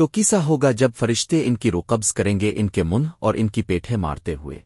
تو کیسا ہوگا جب فرشتے ان کی روقبض کریں گے ان کے منہ اور ان کی پیٹھے مارتے ہوئے؟